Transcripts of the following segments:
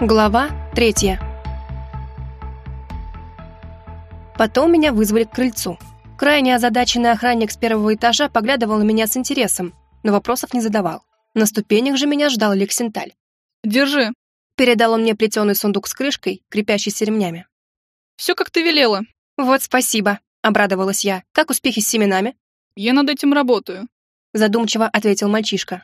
Глава третья. Потом меня вызвали к крыльцу. Крайне озадаченный охранник с первого этажа поглядывал на меня с интересом, но вопросов не задавал. На ступенях же меня ждал Лексенталь. «Держи», — передал он мне плетеный сундук с крышкой, крепящийся ремнями. «Все, как ты велела». «Вот спасибо», — обрадовалась я. «Как успехи с семенами?» «Я над этим работаю», — задумчиво ответил мальчишка.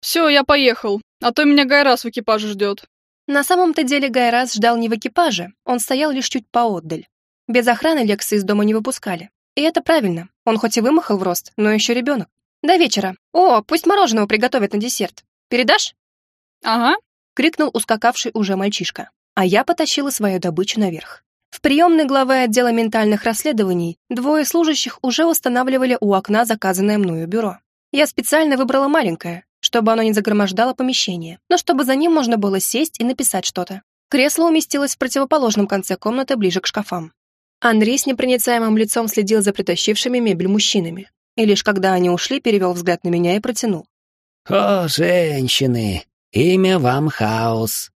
«Все, я поехал, а то меня Гайрас в экипаже ждет». На самом-то деле Гайрас ждал не в экипаже, он стоял лишь чуть поотдаль. Без охраны Лекса из дома не выпускали. И это правильно, он хоть и вымахал в рост, но еще ребенок. До вечера. О, пусть мороженого приготовят на десерт. Передашь? Ага, крикнул ускакавший уже мальчишка. А я потащила свою добычу наверх. В приемной главы отдела ментальных расследований двое служащих уже устанавливали у окна заказанное мною бюро. Я специально выбрала маленькое, чтобы оно не загромождало помещение, но чтобы за ним можно было сесть и написать что-то. Кресло уместилось в противоположном конце комнаты ближе к шкафам. Андрей с непроницаемым лицом следил за притащившими мебель мужчинами, и лишь когда они ушли, перевел взгляд на меня и протянул. «О, женщины, имя вам хаос!»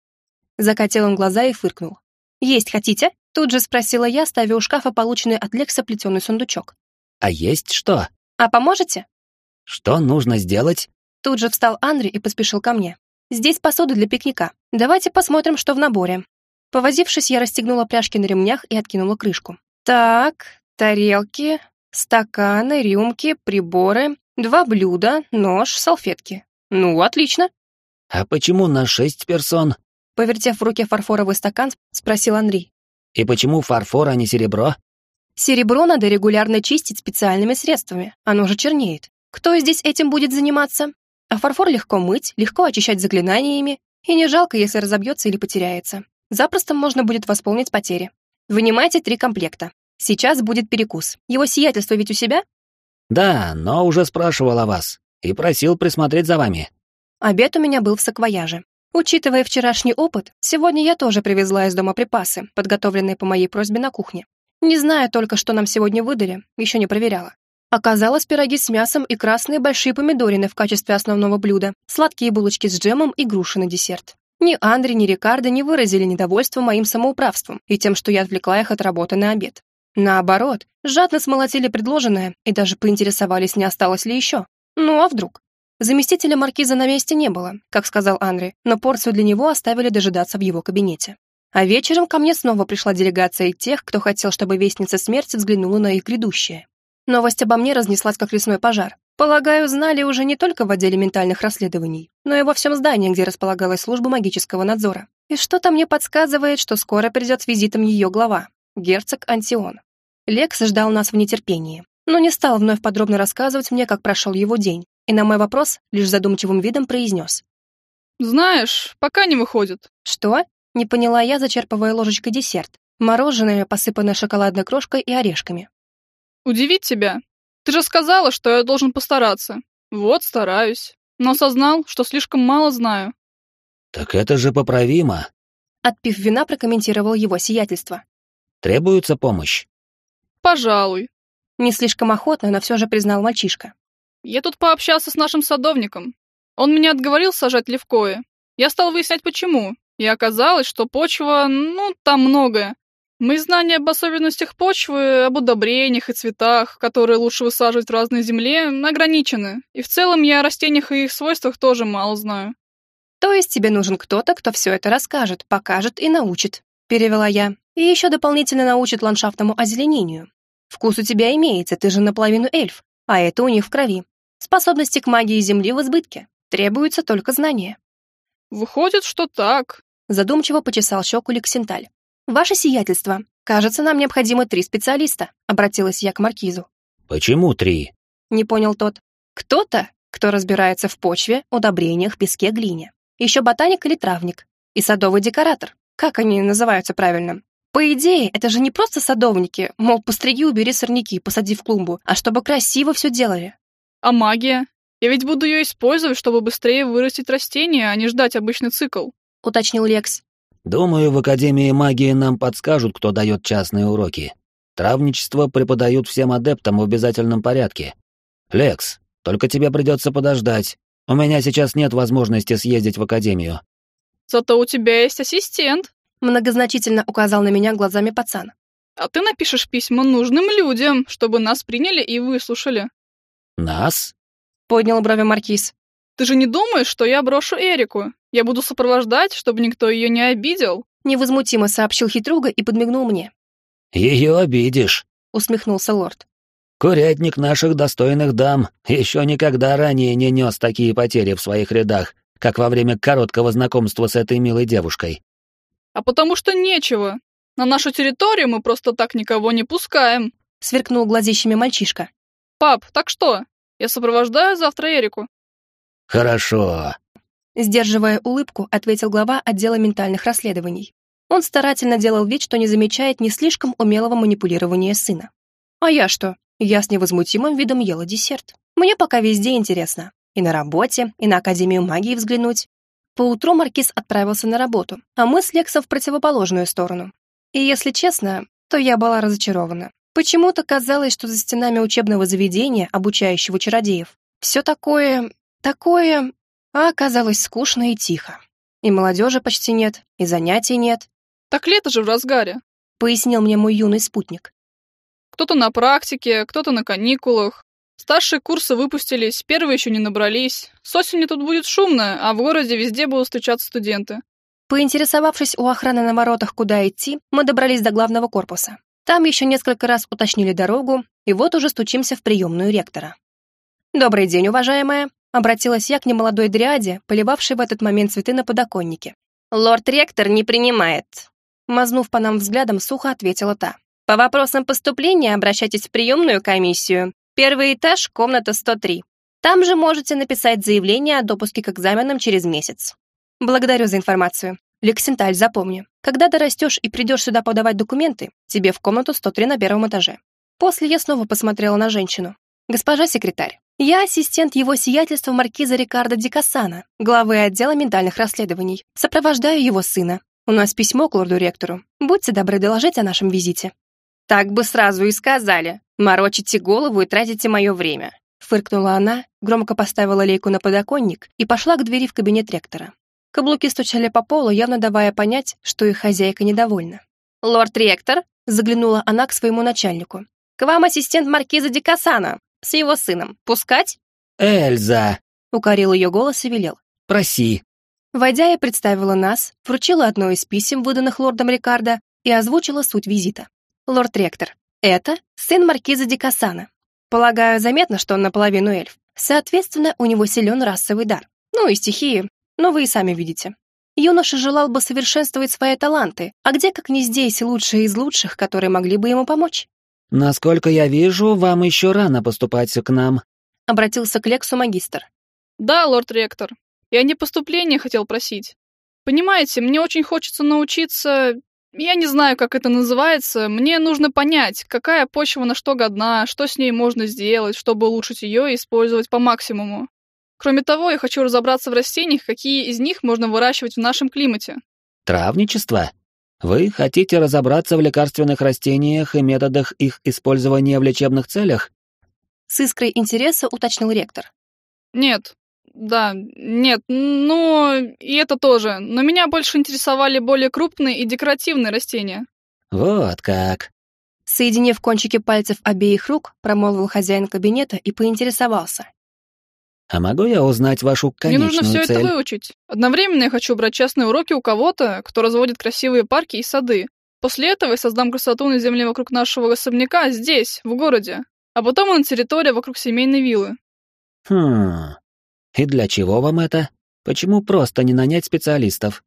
Закатил он глаза и фыркнул. «Есть хотите?» Тут же спросила я, ставя у шкафа полученный от Лекса плетеный сундучок. «А есть что?» «А поможете?» «Что нужно сделать?» Тут же встал Андрей и поспешил ко мне. «Здесь посуда для пикника. Давайте посмотрим, что в наборе». Повозившись, я расстегнула пряжки на ремнях и откинула крышку. «Так, тарелки, стаканы, рюмки, приборы, два блюда, нож, салфетки. Ну, отлично». «А почему на шесть персон?» Повертев в руке фарфоровый стакан, спросил Андрей. «И почему фарфор, а не серебро?» «Серебро надо регулярно чистить специальными средствами. Оно же чернеет. Кто здесь этим будет заниматься? А фарфор легко мыть, легко очищать заклинаниями, и не жалко, если разобьется или потеряется. Запросто можно будет восполнить потери. Вынимайте три комплекта. Сейчас будет перекус. Его сиятельство ведь у себя? Да, но уже спрашивал о вас и просил присмотреть за вами. Обед у меня был в саквояже. Учитывая вчерашний опыт, сегодня я тоже привезла из дома припасы, подготовленные по моей просьбе на кухне. Не знаю только, что нам сегодня выдали, еще не проверяла. Оказалось, пироги с мясом и красные большие помидорины в качестве основного блюда, сладкие булочки с джемом и груши на десерт. Ни Андре, ни Рикардо не выразили недовольства моим самоуправством и тем, что я отвлекла их от работы на обед. Наоборот, жадно смолотили предложенное и даже поинтересовались, не осталось ли еще. Ну а вдруг? Заместителя маркиза на месте не было, как сказал Анри, но порцию для него оставили дожидаться в его кабинете. А вечером ко мне снова пришла делегация тех, кто хотел, чтобы Вестница Смерти взглянула на их грядущее. Новость обо мне разнеслась как лесной пожар. Полагаю, знали уже не только в отделе ментальных расследований, но и во всем здании, где располагалась служба магического надзора. И что-то мне подсказывает, что скоро придет с визитом ее глава, герцог Антион. Лекс ждал нас в нетерпении, но не стал вновь подробно рассказывать мне, как прошел его день, и на мой вопрос лишь задумчивым видом произнес. «Знаешь, пока не выходит». «Что?» — не поняла я, зачерпывая ложечкой десерт. Мороженое, посыпанное шоколадной крошкой и орешками. Удивить тебя? Ты же сказала, что я должен постараться. Вот, стараюсь. Но осознал, что слишком мало знаю. Так это же поправимо. Отпив вина, прокомментировал его сиятельство. Требуется помощь? Пожалуй. Не слишком охотно, но все же признал мальчишка. Я тут пообщался с нашим садовником. Он меня отговорил сажать левкое. Я стал выяснять, почему. И оказалось, что почва, ну, там многое. Мои знания об особенностях почвы, об удобрениях и цветах, которые лучше высаживать в разной земле, ограничены. И в целом я о растениях и их свойствах тоже мало знаю. То есть тебе нужен кто-то, кто все это расскажет, покажет и научит, перевела я. И еще дополнительно научит ландшафтному озеленению. Вкус у тебя имеется, ты же наполовину эльф, а это у них в крови. Способности к магии земли в избытке. Требуется только знание. Выходит, что так. Задумчиво почесал щеку Лексенталь. «Ваше сиятельство, кажется, нам необходимо три специалиста», — обратилась я к маркизу. «Почему три?» — не понял тот. «Кто-то, кто разбирается в почве, удобрениях, песке, глине. Еще ботаник или травник. И садовый декоратор. Как они называются правильно? По идее, это же не просто садовники, мол, постриги, убери сорняки, посади в клумбу, а чтобы красиво все делали. А магия? Я ведь буду ее использовать, чтобы быстрее вырастить растения, а не ждать обычный цикл», — уточнил Лекс. Думаю, в Академии магии нам подскажут, кто дает частные уроки. Травничество преподают всем адептам в обязательном порядке. Лекс, только тебе придется подождать. У меня сейчас нет возможности съездить в Академию. Зато у тебя есть ассистент. Многозначительно указал на меня глазами пацан. А ты напишешь письма нужным людям, чтобы нас приняли и выслушали. Нас? Поднял брови Маркиз. Ты же не думаешь, что я брошу Эрику? Я буду сопровождать, чтобы никто ее не обидел. Невозмутимо сообщил хитруга и подмигнул мне. Ее обидишь, усмехнулся лорд. Курятник наших достойных дам еще никогда ранее не нес такие потери в своих рядах, как во время короткого знакомства с этой милой девушкой. А потому что нечего. На нашу территорию мы просто так никого не пускаем. Сверкнул глазищами мальчишка. Пап, так что? Я сопровождаю завтра Эрику. Хорошо. Сдерживая улыбку, ответил глава отдела ментальных расследований. Он старательно делал вид, что не замечает не слишком умелого манипулирования сына. А я что? Я с невозмутимым видом ела десерт. Мне пока везде интересно. И на работе, и на Академию магии взглянуть. Поутру Маркиз отправился на работу, а мы с Лексом в противоположную сторону. И если честно, то я была разочарована. Почему-то казалось, что за стенами учебного заведения, обучающего чародеев, все такое... такое... А оказалось скучно и тихо. И молодежи почти нет, и занятий нет. «Так лето же в разгаре», — пояснил мне мой юный спутник. Кто-то на практике, кто-то на каникулах. Старшие курсы выпустились, первые еще не набрались. С осени тут будет шумно, а в городе везде будут встречаться студенты. Поинтересовавшись у охраны на воротах, куда идти, мы добрались до главного корпуса. Там еще несколько раз уточнили дорогу, и вот уже стучимся в приемную ректора. «Добрый день, уважаемая», — обратилась я к немолодой дриаде, поливавшей в этот момент цветы на подоконнике. «Лорд-ректор не принимает», — мазнув по нам взглядом, сухо ответила та. По вопросам поступления обращайтесь в приемную комиссию. Первый этаж, комната 103. Там же можете написать заявление о допуске к экзаменам через месяц. Благодарю за информацию. Лексенталь, запомни, когда ты растешь и придешь сюда подавать документы, тебе в комнату 103 на первом этаже. После я снова посмотрела на женщину. Госпожа секретарь, я ассистент его сиятельства маркиза Рикардо Дикасана, главы отдела ментальных расследований. Сопровождаю его сына. У нас письмо к лорду-ректору. Будьте добры доложить о нашем визите. «Так бы сразу и сказали. Морочите голову и тратите мое время». Фыркнула она, громко поставила лейку на подоконник и пошла к двери в кабинет ректора. Каблуки стучали по полу, явно давая понять, что их хозяйка недовольна. «Лорд-ректор», — заглянула она к своему начальнику, «к вам ассистент маркиза Дикасана с его сыном. Пускать?» «Эльза», — укорил ее голос и велел. «Проси». Войдя, я представила нас, вручила одно из писем, выданных лордом Рикардо, и озвучила суть визита лорд-ректор. Это сын маркиза Дикасана. Полагаю, заметно, что он наполовину эльф. Соответственно, у него силен расовый дар. Ну и стихии, но вы и сами видите. Юноша желал бы совершенствовать свои таланты, а где, как не здесь, лучшие из лучших, которые могли бы ему помочь? «Насколько я вижу, вам еще рано поступать к нам», — обратился к Лексу магистр. «Да, лорд-ректор. Я не поступление хотел просить. Понимаете, мне очень хочется научиться я не знаю, как это называется. Мне нужно понять, какая почва на что годна, что с ней можно сделать, чтобы улучшить ее и использовать по максимуму. Кроме того, я хочу разобраться в растениях, какие из них можно выращивать в нашем климате. Травничество? Вы хотите разобраться в лекарственных растениях и методах их использования в лечебных целях? С искрой интереса уточнил ректор. Нет, да, нет, ну, и это тоже. Но меня больше интересовали более крупные и декоративные растения. Вот как. Соединив кончики пальцев обеих рук, промолвил хозяин кабинета и поинтересовался. «А могу я узнать вашу конечную цель?» Мне нужно все цель? это выучить. Одновременно я хочу брать частные уроки у кого-то, кто разводит красивые парки и сады. После этого я создам красоту на земле вокруг нашего особняка здесь, в городе. А потом на территории вокруг семейной виллы. Хм, и для чего вам это? Почему просто не нанять специалистов?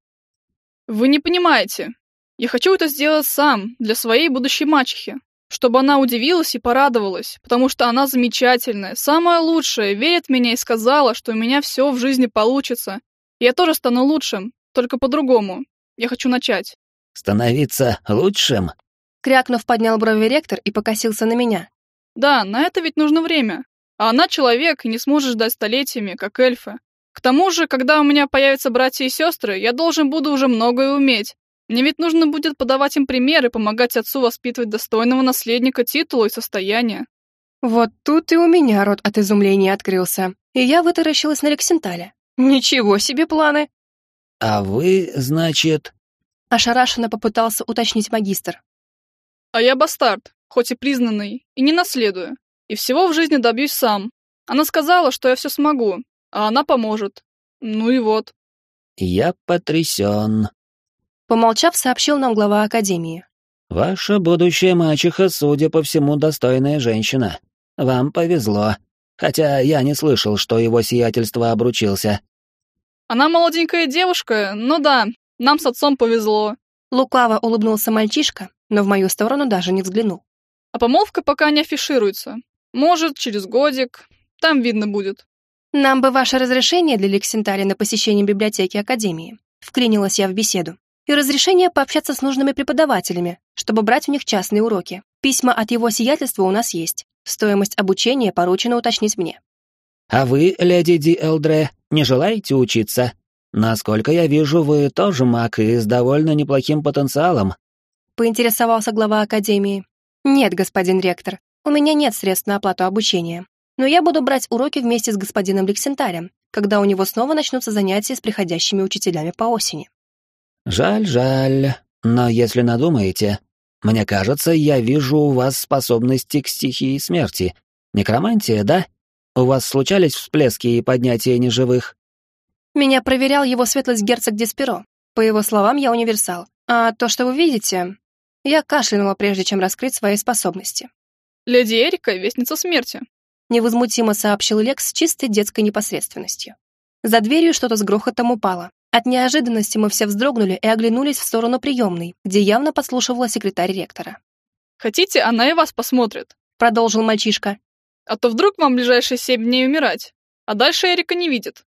Вы не понимаете. Я хочу это сделать сам, для своей будущей мачехи. Чтобы она удивилась и порадовалась, потому что она замечательная, самая лучшая, верит в меня и сказала, что у меня все в жизни получится. И я тоже стану лучшим, только по-другому. Я хочу начать. Становиться лучшим? Крякнув, поднял брови ректор и покосился на меня. Да, на это ведь нужно время. А она человек и не сможет ждать столетиями, как эльфы. К тому же, когда у меня появятся братья и сестры, я должен буду уже многое уметь. Мне ведь нужно будет подавать им пример и помогать отцу воспитывать достойного наследника титула и состояния. Вот тут и у меня рот от изумления открылся, и я вытаращилась на Лексентале. Ничего себе планы! А вы, значит...» Ошарашенно попытался уточнить магистр. А я бастард, хоть и признанный, и не наследую. И всего в жизни добьюсь сам. Она сказала, что я все смогу, а она поможет. Ну и вот. «Я потрясен», — помолчав, сообщил нам глава Академии. «Ваша будущая мачеха, судя по всему, достойная женщина. Вам повезло. Хотя я не слышал, что его сиятельство обручился». «Она молоденькая девушка, ну да, нам с отцом повезло». Лукаво улыбнулся мальчишка, но в мою сторону даже не взглянул. «А помолвка пока не афишируется. Может, через годик. Там видно будет». «Нам бы ваше разрешение для Лексенталя на посещение библиотеки Академии», вклинилась я в беседу, и разрешение пообщаться с нужными преподавателями, чтобы брать у них частные уроки. Письма от его сиятельства у нас есть. Стоимость обучения поручено уточнить мне. «А вы, леди Ди Элдре, не желаете учиться? Насколько я вижу, вы тоже маг и с довольно неплохим потенциалом». Поинтересовался глава Академии. «Нет, господин ректор, у меня нет средств на оплату обучения но я буду брать уроки вместе с господином Лексентарем, когда у него снова начнутся занятия с приходящими учителями по осени. Жаль, жаль, но если надумаете, мне кажется, я вижу у вас способности к стихии смерти. Некромантия, да? У вас случались всплески и поднятия неживых? Меня проверял его светлость герцог Десперо. По его словам, я универсал. А то, что вы видите... Я кашлянула, прежде чем раскрыть свои способности. «Леди Эрика — вестница смерти», невозмутимо сообщил Лекс с чистой детской непосредственностью. За дверью что-то с грохотом упало. От неожиданности мы все вздрогнули и оглянулись в сторону приемной, где явно подслушивала секретарь ректора. «Хотите, она и вас посмотрит», — продолжил мальчишка. «А то вдруг вам ближайшие семь дней умирать, а дальше Эрика не видит».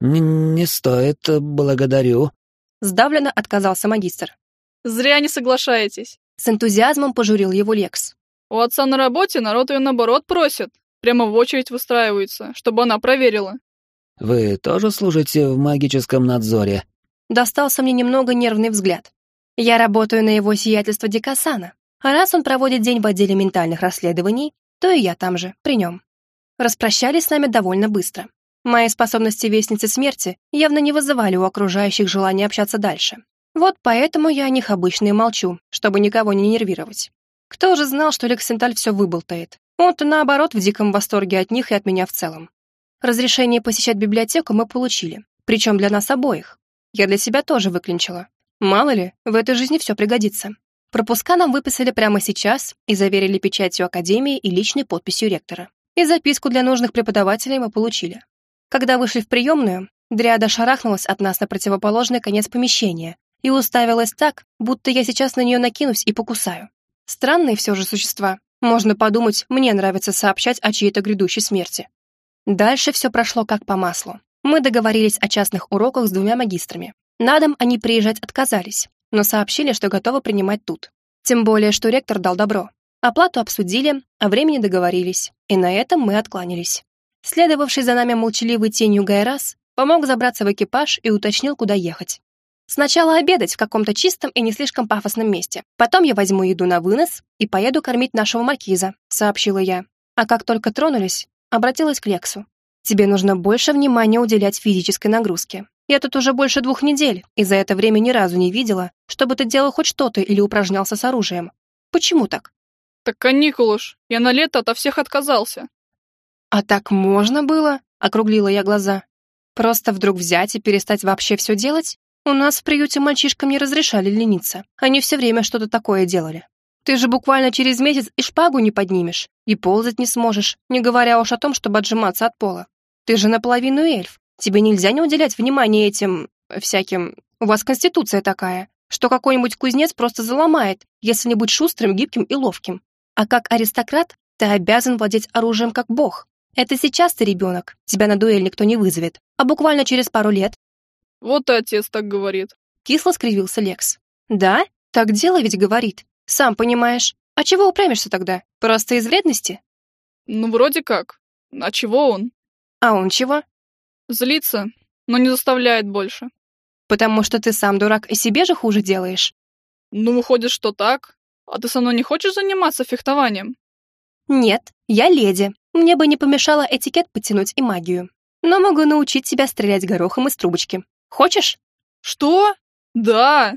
Н «Не стоит, благодарю», — сдавленно отказался магистр. «Зря не соглашаетесь», — с энтузиазмом пожурил его Лекс. «У отца на работе народ ее наоборот просит, Прямо в очередь выстраиваются, чтобы она проверила. Вы тоже служите в магическом надзоре? Достался мне немного нервный взгляд. Я работаю на его сиятельство Дикасана, а раз он проводит день в отделе ментальных расследований, то и я там же, при нем. Распрощались с нами довольно быстро. Мои способности Вестницы Смерти явно не вызывали у окружающих желания общаться дальше. Вот поэтому я о них обычно и молчу, чтобы никого не нервировать. Кто же знал, что Лексенталь все выболтает? Он-то, наоборот, в диком восторге от них и от меня в целом. Разрешение посещать библиотеку мы получили, причем для нас обоих. Я для себя тоже выклинчила. Мало ли, в этой жизни все пригодится. Пропуска нам выписали прямо сейчас и заверили печатью Академии и личной подписью ректора. И записку для нужных преподавателей мы получили. Когда вышли в приемную, Дриада шарахнулась от нас на противоположный конец помещения и уставилась так, будто я сейчас на нее накинусь и покусаю. Странные все же существа, можно подумать, мне нравится сообщать о чьей-то грядущей смерти. Дальше все прошло как по маслу. Мы договорились о частных уроках с двумя магистрами. На дом они приезжать отказались, но сообщили, что готовы принимать тут. Тем более, что ректор дал добро. Оплату обсудили, о времени договорились, и на этом мы откланялись. Следовавший за нами молчаливый тенью Гайрас помог забраться в экипаж и уточнил, куда ехать. Сначала обедать в каком-то чистом и не слишком пафосном месте. Потом я возьму еду на вынос и поеду кормить нашего маркиза», — сообщила я. А как только тронулись, обратилась к Лексу. «Тебе нужно больше внимания уделять физической нагрузке. Я тут уже больше двух недель, и за это время ни разу не видела, чтобы ты делал хоть что-то или упражнялся с оружием. Почему так?» «Так каникулы ж. Я на лето ото всех отказался». «А так можно было?» — округлила я глаза. «Просто вдруг взять и перестать вообще все делать? У нас в приюте мальчишкам не разрешали лениться. Они все время что-то такое делали. Ты же буквально через месяц и шпагу не поднимешь, и ползать не сможешь, не говоря уж о том, чтобы отжиматься от пола. Ты же наполовину эльф. Тебе нельзя не уделять внимания этим... всяким... У вас конституция такая, что какой-нибудь кузнец просто заломает, если не быть шустрым, гибким и ловким. А как аристократ, ты обязан владеть оружием как бог. Это сейчас ты ребенок, тебя на дуэль никто не вызовет, а буквально через пару лет вот и отец так говорит. Кисло скривился Лекс. Да? Так дело ведь говорит. Сам понимаешь. А чего упрямишься тогда? Просто из вредности? Ну, вроде как. А чего он? А он чего? Злится, но не заставляет больше. Потому что ты сам дурак и себе же хуже делаешь. Ну, выходит, что так. А ты со мной не хочешь заниматься фехтованием? Нет, я леди. Мне бы не помешало этикет подтянуть и магию. Но могу научить тебя стрелять горохом из трубочки. Хочешь?» Что? Да.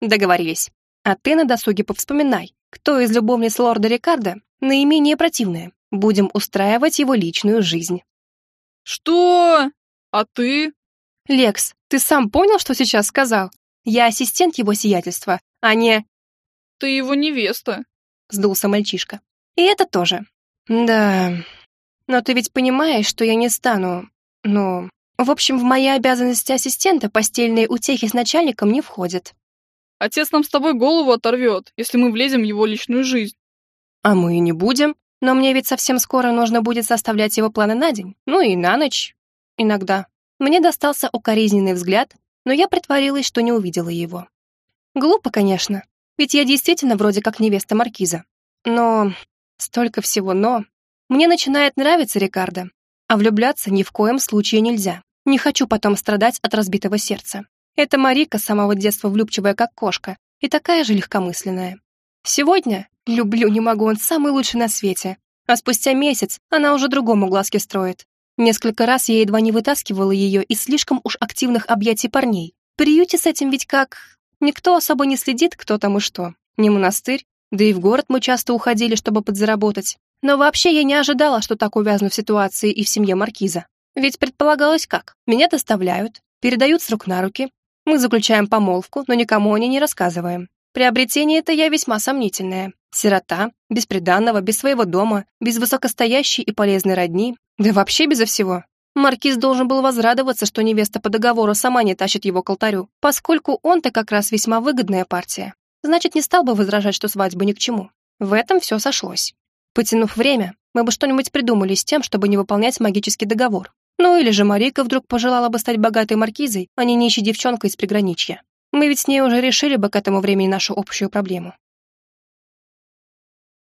Договорились. А ты на досуге повспоминай, кто из любовниц лорда Рикардо наименее противная. Будем устраивать его личную жизнь. Что? А ты? Лекс, ты сам понял, что сейчас сказал? Я ассистент его сиятельства, а не... Ты его невеста. Сдулся мальчишка. И это тоже. Да... Но ты ведь понимаешь, что я не стану... Ну... В общем, в мои обязанности ассистента постельные утехи с начальником не входят. Отец нам с тобой голову оторвет, если мы влезем в его личную жизнь. А мы и не будем. Но мне ведь совсем скоро нужно будет составлять его планы на день. Ну и на ночь. Иногда. Мне достался укоризненный взгляд, но я притворилась, что не увидела его. Глупо, конечно, ведь я действительно вроде как невеста Маркиза. Но... Столько всего «но». Мне начинает нравиться Рикардо, а влюбляться ни в коем случае нельзя. Не хочу потом страдать от разбитого сердца. Это Марика с самого детства влюбчивая, как кошка, и такая же легкомысленная. Сегодня люблю, не могу, он самый лучший на свете. А спустя месяц она уже другому глазки строит. Несколько раз я едва не вытаскивала ее из слишком уж активных объятий парней. В приюте с этим ведь как... Никто особо не следит, кто там и что. Не монастырь, да и в город мы часто уходили, чтобы подзаработать. Но вообще я не ожидала, что так увязну в ситуации и в семье Маркиза. Ведь предполагалось как? Меня доставляют, передают с рук на руки. Мы заключаем помолвку, но никому о ней не рассказываем. Приобретение это я весьма сомнительное. Сирота, без приданного, без своего дома, без высокостоящей и полезной родни, да вообще безо всего. Маркиз должен был возрадоваться, что невеста по договору сама не тащит его к алтарю, поскольку он-то как раз весьма выгодная партия. Значит, не стал бы возражать, что свадьба ни к чему. В этом все сошлось. Потянув время, мы бы что-нибудь придумали с тем, чтобы не выполнять магический договор. Ну или же Марика вдруг пожелала бы стать богатой маркизой, а не нищей девчонкой из приграничья. Мы ведь с ней уже решили бы к этому времени нашу общую проблему.